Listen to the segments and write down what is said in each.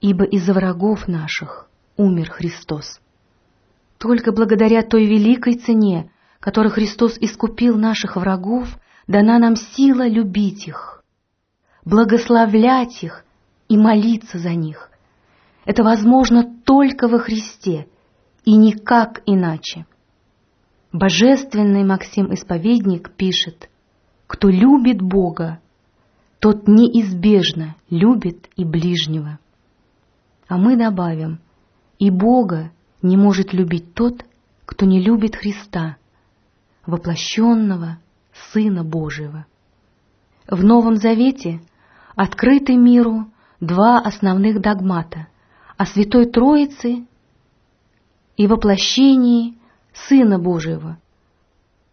ибо из-за врагов наших умер Христос. Только благодаря той великой цене, которой Христос искупил наших врагов, дана нам сила любить их, благословлять их и молиться за них. Это возможно только во Христе и никак иначе. Божественный Максим Исповедник пишет, «Кто любит Бога, тот неизбежно любит и ближнего». А мы добавим, «И Бога не может любить тот, кто не любит Христа, воплощенного Сына Божьего». В Новом Завете открыты миру два основных догмата о Святой Троице и воплощении Сына Божьего.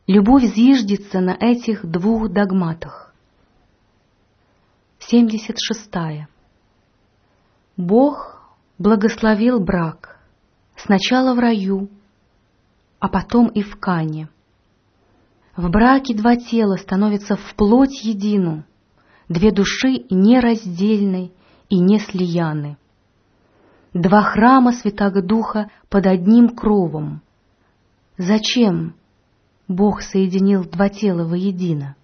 Любовь зиждется на этих двух догматах. 76. Бог благословил брак сначала в раю, а потом и в Кане. В браке два тела становятся в плоть едину, две души нераздельны и не слияны. Два храма Святаго Духа под одним кровом. Зачем Бог соединил два тела воедино?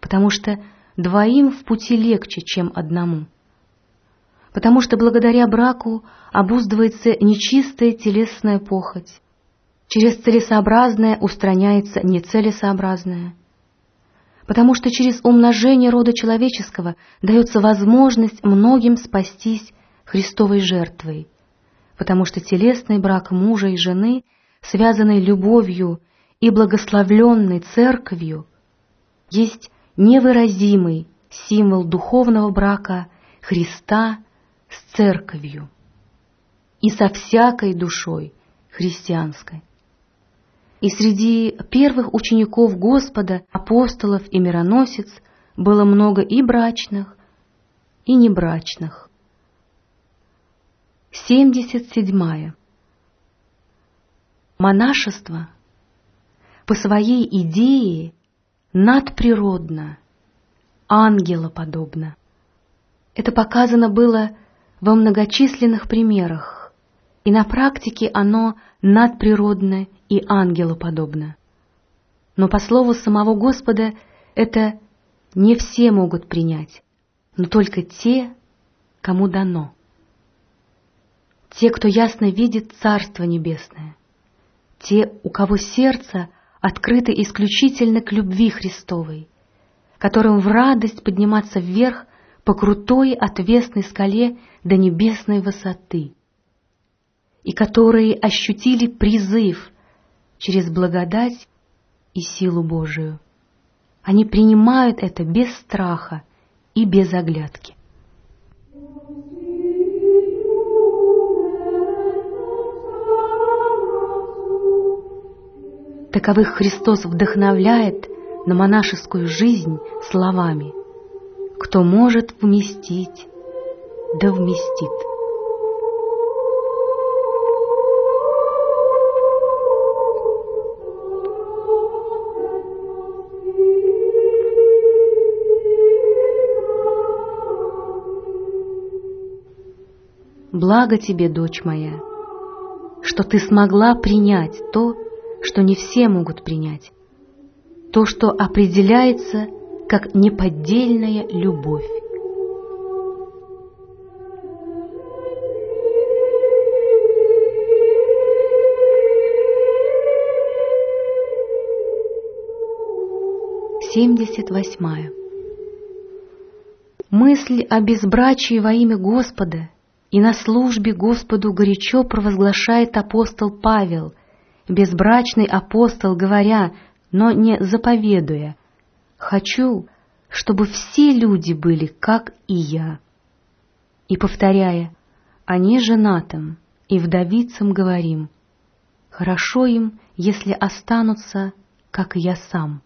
Потому что двоим в пути легче, чем одному. Потому что благодаря браку обуздывается нечистая телесная похоть, через целесообразное устраняется нецелесообразное. Потому что через умножение рода человеческого дается возможность многим спастись Христовой жертвой, потому что телесный брак мужа и жены, связанный любовью и благословленной церковью, есть невыразимый символ духовного брака Христа с церковью и со всякой душой христианской. И среди первых учеников Господа, апостолов и мироносец было много и брачных, и небрачных. 77. Монашество по своей идее надприродно, ангелоподобно. Это показано было во многочисленных примерах, и на практике оно надприродно и ангелоподобно. Но по слову самого Господа это не все могут принять, но только те, кому дано. Те, кто ясно видит Царство Небесное, те, у кого сердце открыто исключительно к любви Христовой, которым в радость подниматься вверх по крутой отвесной скале до небесной высоты, и которые ощутили призыв через благодать и силу Божию. Они принимают это без страха и без оглядки. Таковых Христос вдохновляет на монашескую жизнь словами «Кто может вместить, да вместит». Благо тебе, дочь моя, что ты смогла принять то, что не все могут принять, то, что определяется как неподдельная любовь. Семьдесят восьмая. Мысль о безбрачии во имя Господа и на службе Господу горячо провозглашает апостол Павел – безбрачный апостол, говоря, но не заповедуя, «Хочу, чтобы все люди были, как и я». И повторяя, «Они женатым и вдовицам говорим, хорошо им, если останутся, как я сам».